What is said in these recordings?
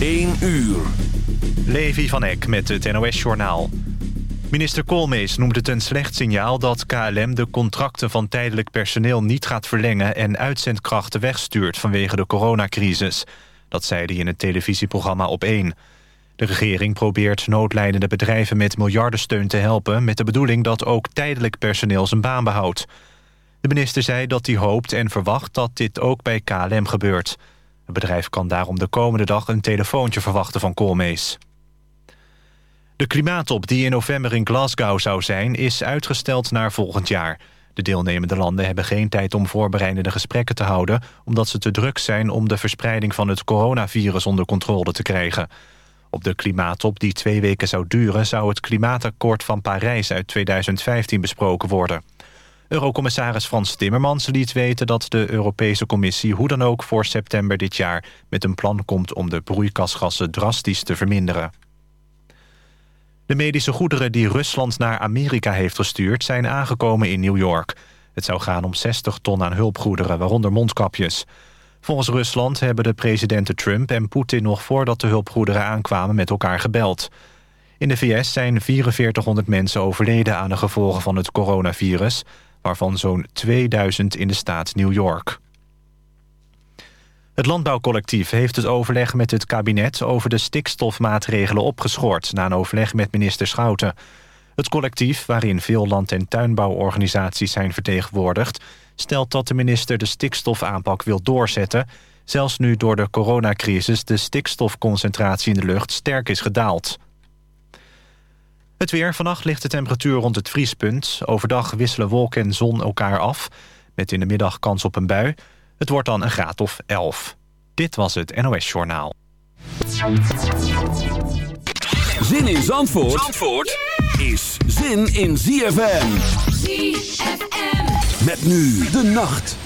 1 uur. Levi van Eck met het NOS-journaal. Minister Koolmees noemt het een slecht signaal dat KLM de contracten van tijdelijk personeel niet gaat verlengen en uitzendkrachten wegstuurt vanwege de coronacrisis. Dat zei hij in het televisieprogramma Op 1. De regering probeert noodlijdende bedrijven met miljardensteun te helpen... met de bedoeling dat ook tijdelijk personeel zijn baan behoudt. De minister zei dat hij hoopt en verwacht dat dit ook bij KLM gebeurt. Het bedrijf kan daarom de komende dag een telefoontje verwachten van Koolmees. De klimaattop die in november in Glasgow zou zijn... is uitgesteld naar volgend jaar. De deelnemende landen hebben geen tijd om voorbereidende gesprekken te houden... omdat ze te druk zijn om de verspreiding van het coronavirus onder controle te krijgen. Op de klimaattop die twee weken zou duren... zou het klimaatakkoord van Parijs uit 2015 besproken worden. Eurocommissaris Frans Timmermans liet weten dat de Europese Commissie... hoe dan ook voor september dit jaar met een plan komt... om de broeikasgassen drastisch te verminderen. De medische goederen die Rusland naar Amerika heeft gestuurd... zijn aangekomen in New York. Het zou gaan om 60 ton aan hulpgoederen, waaronder mondkapjes. Volgens Rusland hebben de presidenten Trump en Poetin... nog voordat de hulpgoederen aankwamen met elkaar gebeld. In de VS zijn 4400 mensen overleden aan de gevolgen van het coronavirus... waarvan zo'n 2000 in de staat New York. Het landbouwcollectief heeft het overleg met het kabinet... over de stikstofmaatregelen opgeschort... na een overleg met minister Schouten. Het collectief, waarin veel land- en tuinbouworganisaties zijn vertegenwoordigd... stelt dat de minister de stikstofaanpak wil doorzetten... zelfs nu door de coronacrisis de stikstofconcentratie in de lucht sterk is gedaald. Het weer. Vannacht ligt de temperatuur rond het vriespunt. Overdag wisselen wolk en zon elkaar af. Met in de middag kans op een bui. Het wordt dan een graad of 11. Dit was het NOS Journaal. Zin in Zandvoort, Zandvoort is zin in ZFM. ZFM. Met nu de nacht.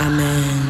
Amen.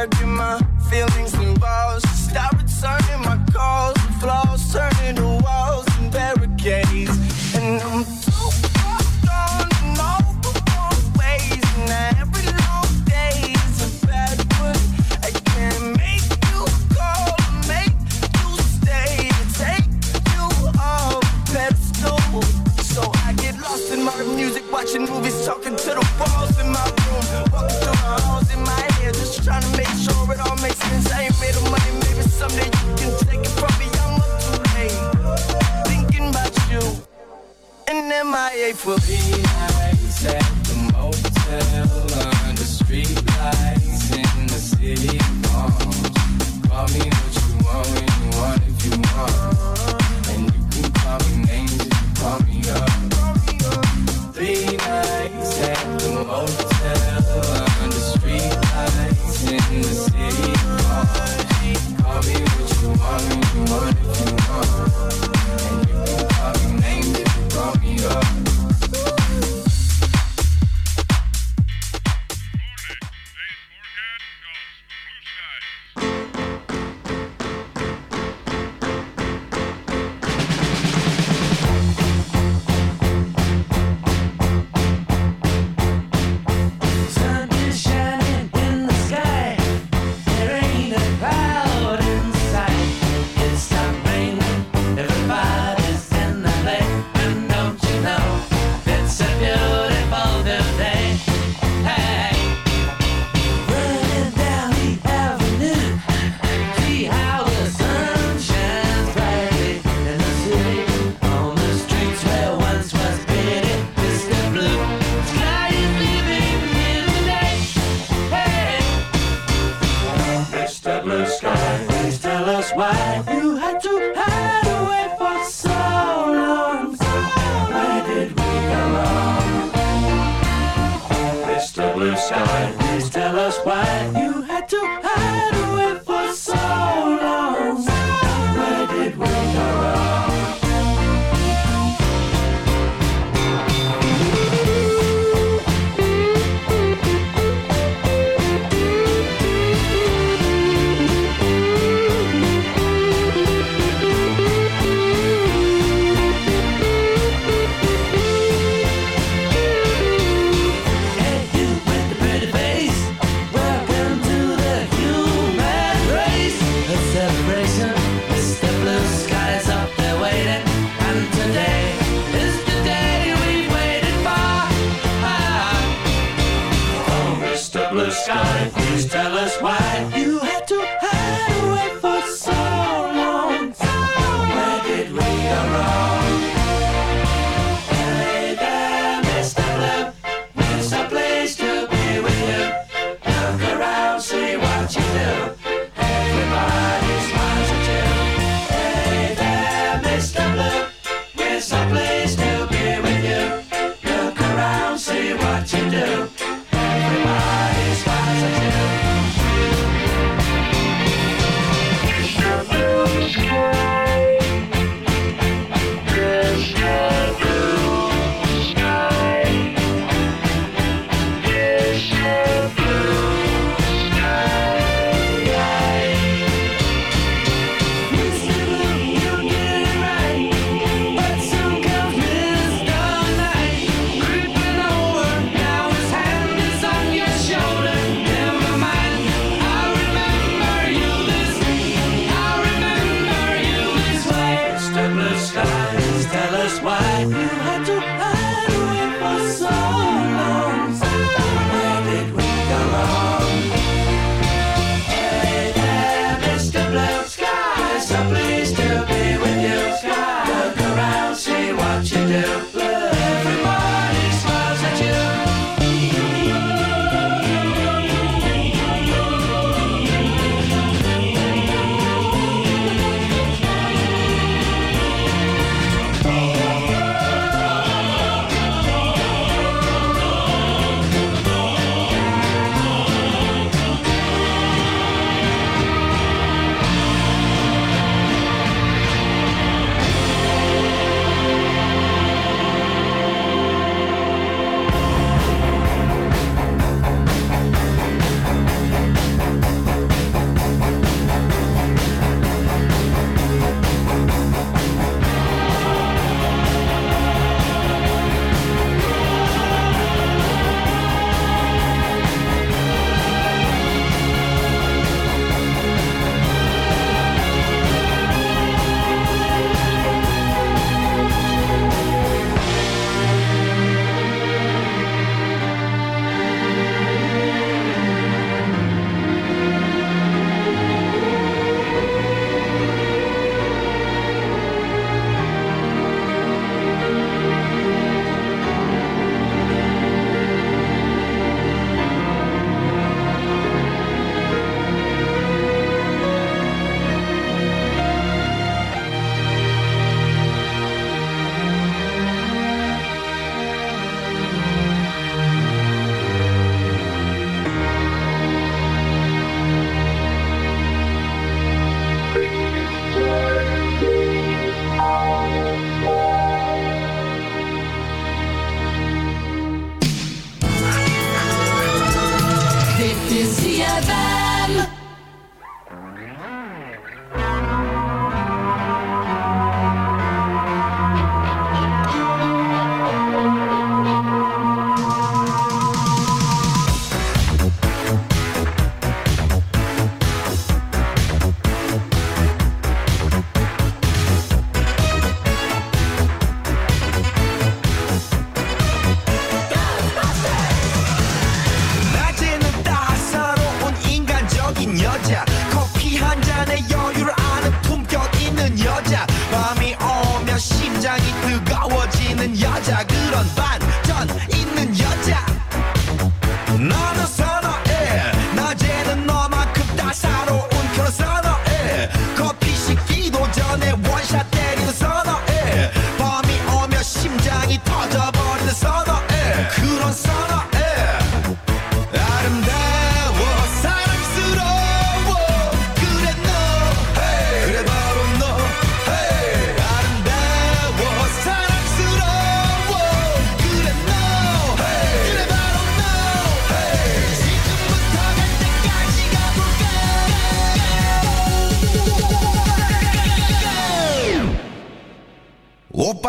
third dreamer,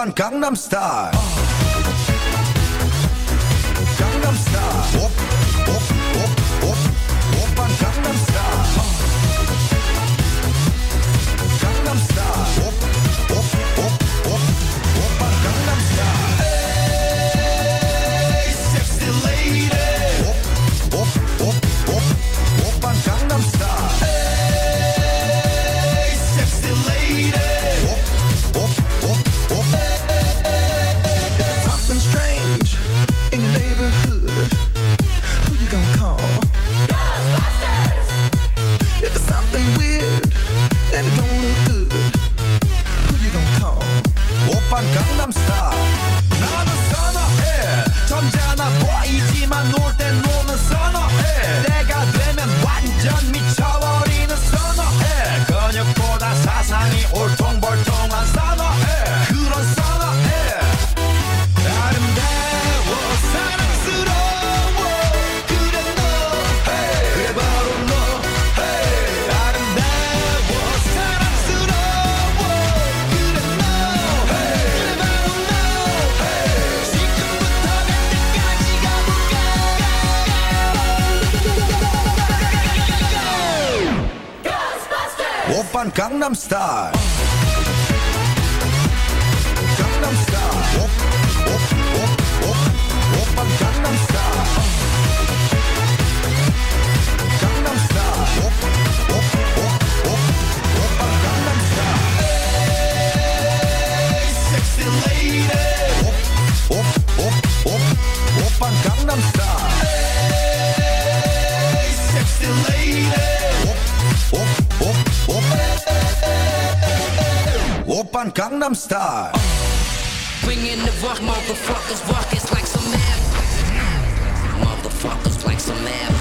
van Gangnam Style. Gangnam Style. Op Gangnam Style. Bringing the rock, motherfuckers, rockets like some. Motherfuckers like some mad.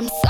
I'm sorry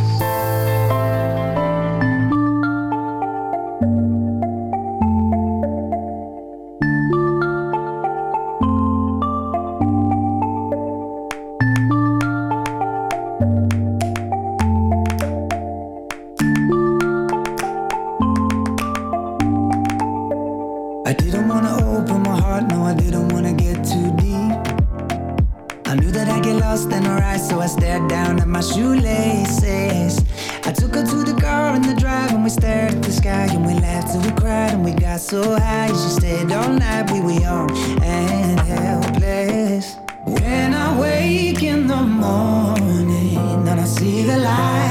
I knew that I'd get lost in her eyes, so I stared down at my shoelaces. I took her to the car in the drive, and we stared at the sky, and we laughed till we cried, and we got so high. She stayed all night, we were young and helpless. When I wake in the morning, and I see the light.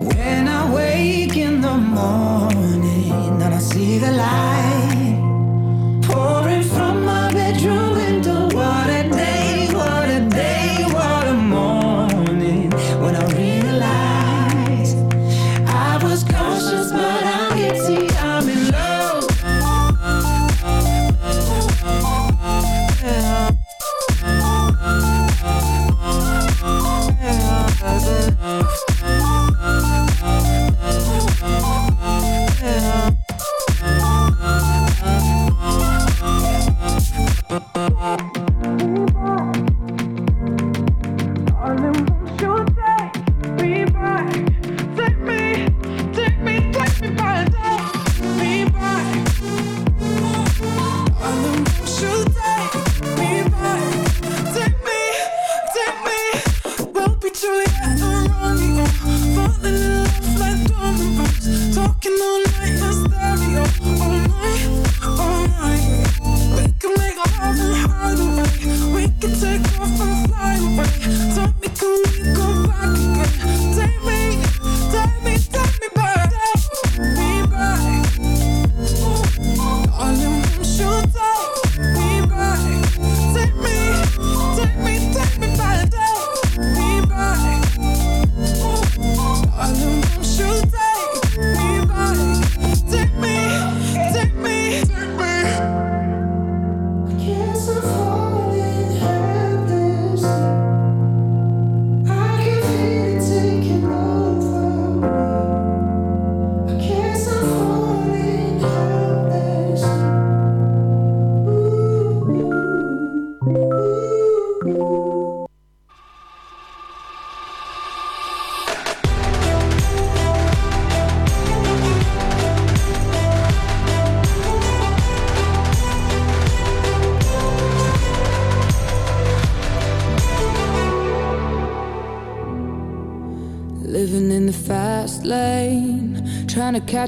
When I wake in the morning and I see the light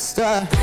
master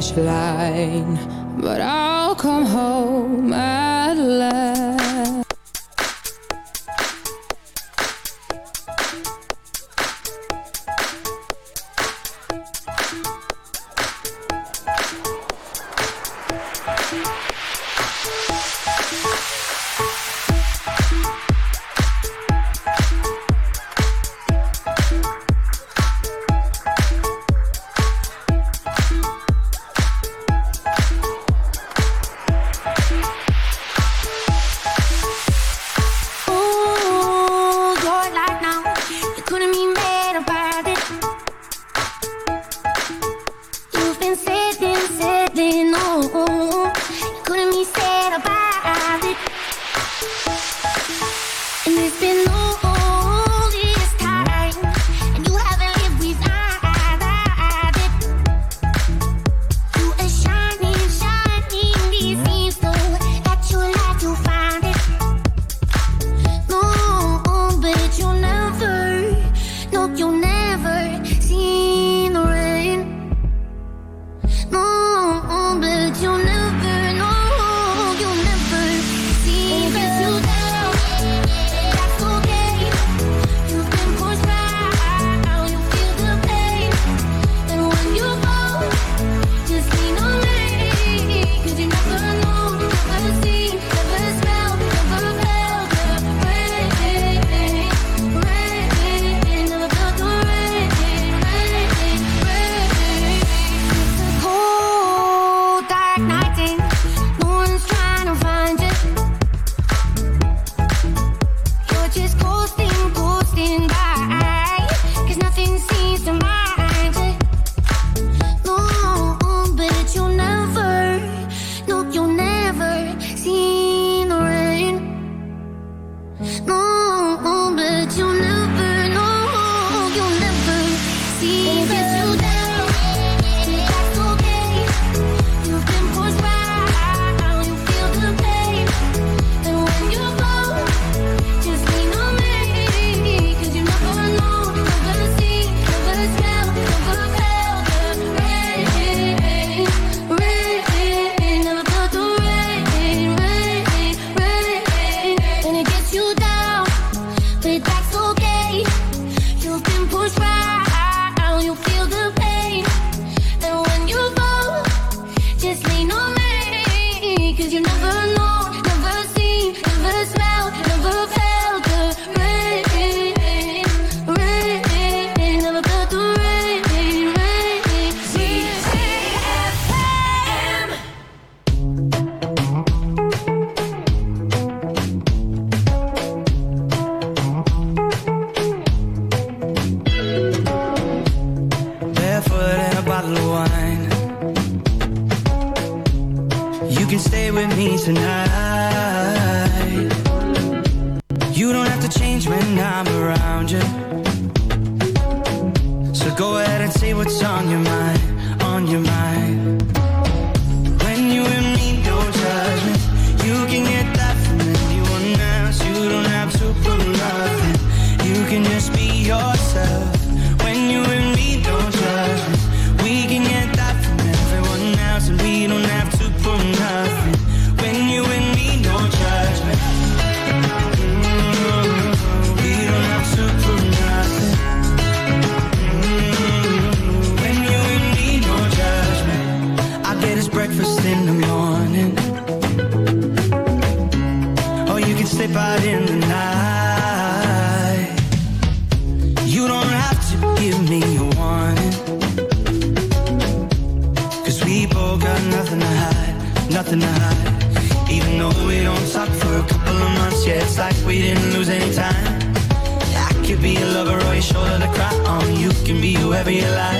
finish line, but I You can stay with me tonight. You don't have to change when I'm around you. So go ahead and say what's on your mind, on your mind. Be life.